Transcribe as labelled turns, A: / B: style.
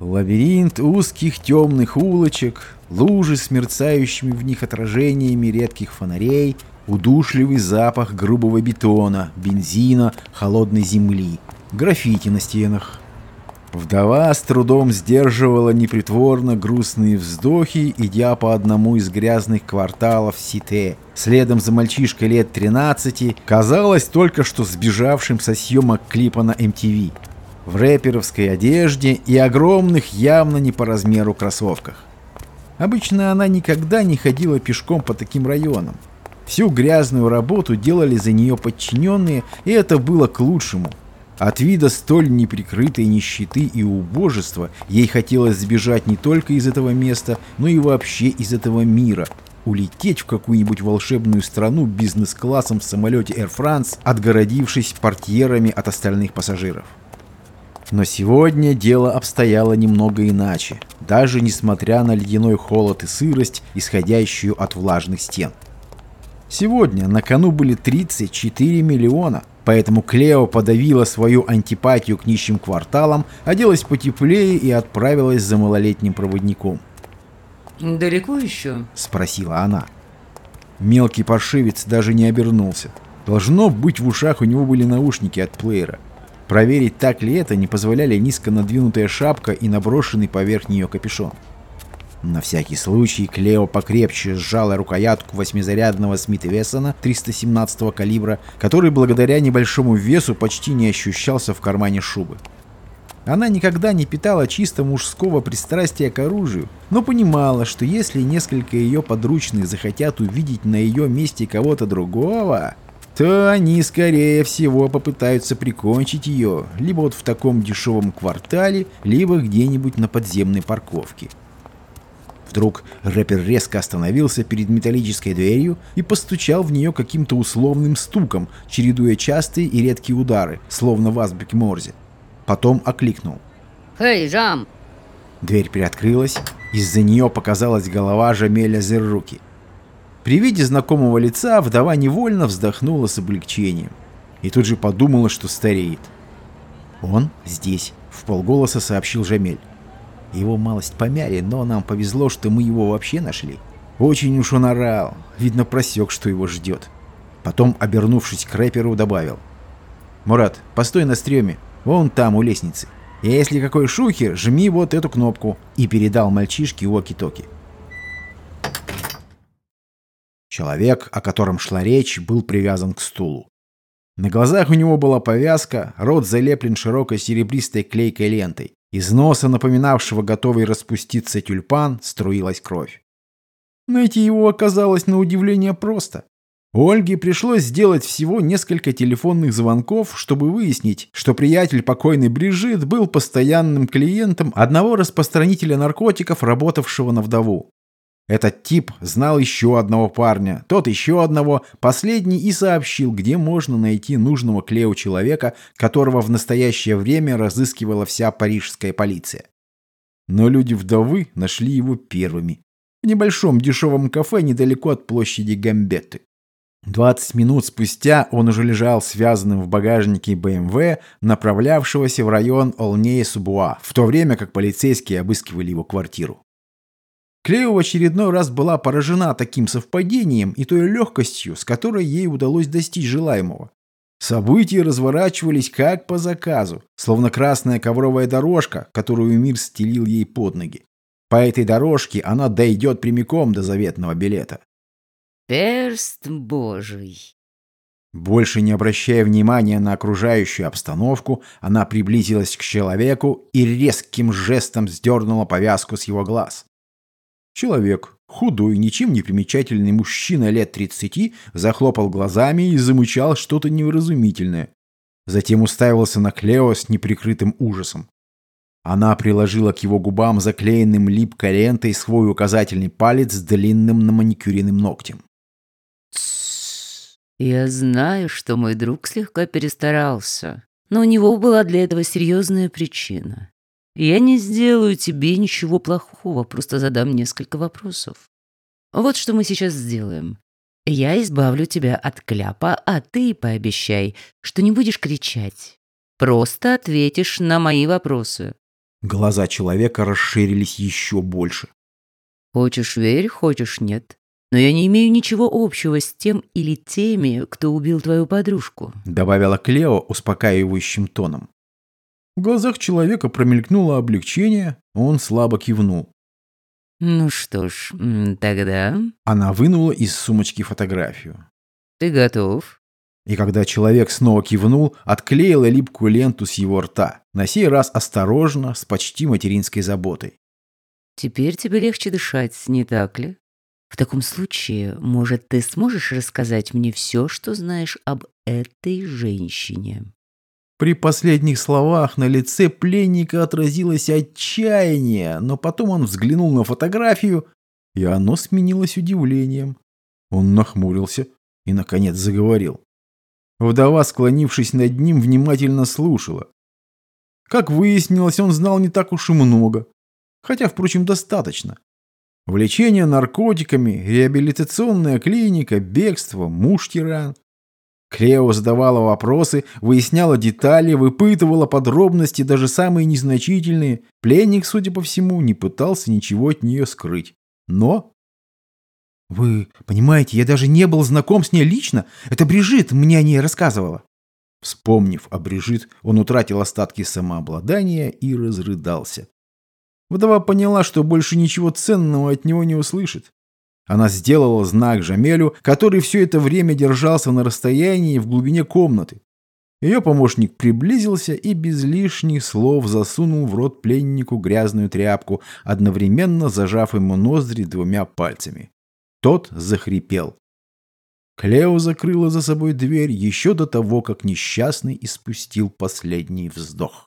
A: Лабиринт узких темных улочек, лужи с мерцающими в них отражениями редких фонарей, удушливый запах грубого бетона, бензина, холодной земли, граффити на стенах. Вдова с трудом сдерживала непритворно грустные вздохи, идя по одному из грязных кварталов Сите. Следом за мальчишкой лет 13, казалось только что сбежавшим со съемок клипа на MTV в рэперовской одежде и огромных, явно не по размеру кроссовках. Обычно она никогда не ходила пешком по таким районам. Всю грязную работу делали за нее подчиненные, и это было к лучшему. От вида столь неприкрытой нищеты и убожества ей хотелось сбежать не только из этого места, но и вообще из этого мира. Улететь в какую-нибудь волшебную страну бизнес-классом в самолете Air France, отгородившись портьерами от остальных пассажиров. Но сегодня дело обстояло немного иначе, даже несмотря на ледяной холод и сырость, исходящую от влажных стен. Сегодня на кону были 34 миллиона, поэтому Клео подавила свою антипатию к нищим кварталам, оделась потеплее и отправилась за малолетним проводником.
B: «Далеко еще?»
A: – спросила она. Мелкий паршивец даже не обернулся. Должно быть, в ушах у него были наушники от плеера. Проверить, так ли это, не позволяли низко надвинутая шапка и наброшенный поверх нее капюшон. На всякий случай Клео покрепче сжала рукоятку восьмизарядного Смита Вессона 317 калибра, который благодаря небольшому весу почти не ощущался в кармане шубы. Она никогда не питала чисто мужского пристрастия к оружию, но понимала, что если несколько ее подручных захотят увидеть на ее месте кого-то другого, то они, скорее всего, попытаются прикончить ее либо вот в таком дешевом квартале, либо где-нибудь на подземной парковке. Вдруг рэпер резко остановился перед металлической дверью и постучал в нее каким-то условным стуком, чередуя частые и редкие удары, словно в азбуке Морзе. Потом окликнул.
B: «Эй, Жам!»
A: Дверь приоткрылась, из-за нее показалась голова Жамеля Зерруки. При виде знакомого лица вдова невольно вздохнула с облегчением и тут же подумала, что стареет. «Он здесь», — в полголоса сообщил Жамель. «Его малость помяли, но нам повезло, что мы его вообще нашли. Очень уж он орал, видно просек, что его ждет». Потом, обернувшись к рэперу, добавил. «Мурат, постой на стреме, вон там, у лестницы. И если какой шухер, жми вот эту кнопку». И передал мальчишке уоки-токи. Человек, о котором шла речь, был привязан к стулу. На глазах у него была повязка, рот залеплен широкой серебристой клейкой лентой. Из носа, напоминавшего готовый распуститься тюльпан, струилась кровь. Найти его оказалось на удивление просто. Ольге пришлось сделать всего несколько телефонных звонков, чтобы выяснить, что приятель покойной Брижит был постоянным клиентом одного распространителя наркотиков, работавшего на вдову. Этот тип знал еще одного парня, тот еще одного, последний и сообщил, где можно найти нужного Клео человека, которого в настоящее время разыскивала вся парижская полиция. Но люди вдовы нашли его первыми. В небольшом дешевом кафе недалеко от площади Гамбетты. 20 минут спустя он уже лежал связанным в багажнике БМВ, направлявшегося в район Олнея-Субуа, в то время как полицейские обыскивали его квартиру. Клео в очередной раз была поражена таким совпадением и той легкостью, с которой ей удалось достичь желаемого. События разворачивались как по заказу, словно красная ковровая дорожка, которую мир стелил ей под ноги. По этой дорожке она дойдет прямиком до заветного билета.
B: «Перст божий!»
A: Больше не обращая внимания на окружающую обстановку, она приблизилась к человеку и резким жестом сдернула повязку с его глаз. Человек, худой, ничем не примечательный мужчина лет 30, захлопал глазами и замычал что-то невразумительное. Затем уставился на Клео с неприкрытым ужасом. Она приложила к его губам заклеенным липкой лентой свой указательный палец с длинным наманикюренным ногтем.
B: Я знаю, что мой друг слегка перестарался, но у него была для этого серьезная причина. Я не сделаю тебе ничего плохого, просто задам несколько вопросов. Вот что мы сейчас сделаем. Я избавлю тебя от кляпа, а ты пообещай, что не будешь кричать. Просто ответишь на мои вопросы.
A: Глаза человека расширились еще больше.
B: Хочешь верь, хочешь нет. Но я не имею ничего общего с тем или теми, кто убил твою подружку.
A: Добавила Клео успокаивающим тоном. В глазах человека промелькнуло облегчение, он слабо кивнул.
B: Ну что ж, тогда...
A: Она вынула из сумочки фотографию.
B: Ты готов?
A: И когда человек снова кивнул, отклеила липкую ленту с его рта, на сей раз осторожно, с почти материнской заботой.
B: Теперь тебе легче дышать, не так ли? В таком случае, может, ты сможешь рассказать мне все, что знаешь об этой женщине?»
A: При последних словах на лице пленника отразилось отчаяние, но потом он взглянул на фотографию, и оно сменилось удивлением. Он нахмурился и, наконец, заговорил. Вдова, склонившись над ним, внимательно слушала. Как выяснилось, он знал не так уж и много, хотя, впрочем, достаточно. Влечение наркотиками, реабилитационная клиника, бегство, муж-тиран. Клео задавала вопросы, выясняла детали, выпытывала подробности, даже самые незначительные. Пленник, судя по всему, не пытался ничего от нее скрыть. Но... «Вы понимаете, я даже не был знаком с ней лично. Это Брижит мне о ней рассказывала». Вспомнив о Брижит, он утратил остатки самообладания и разрыдался. Вдова поняла, что больше ничего ценного от него не услышит. Она сделала знак Жамелю, который все это время держался на расстоянии в глубине комнаты. Ее помощник приблизился и без лишних слов засунул в рот пленнику грязную тряпку, одновременно зажав ему ноздри двумя пальцами. Тот захрипел. Клео закрыла за собой дверь еще до того, как несчастный испустил последний вздох.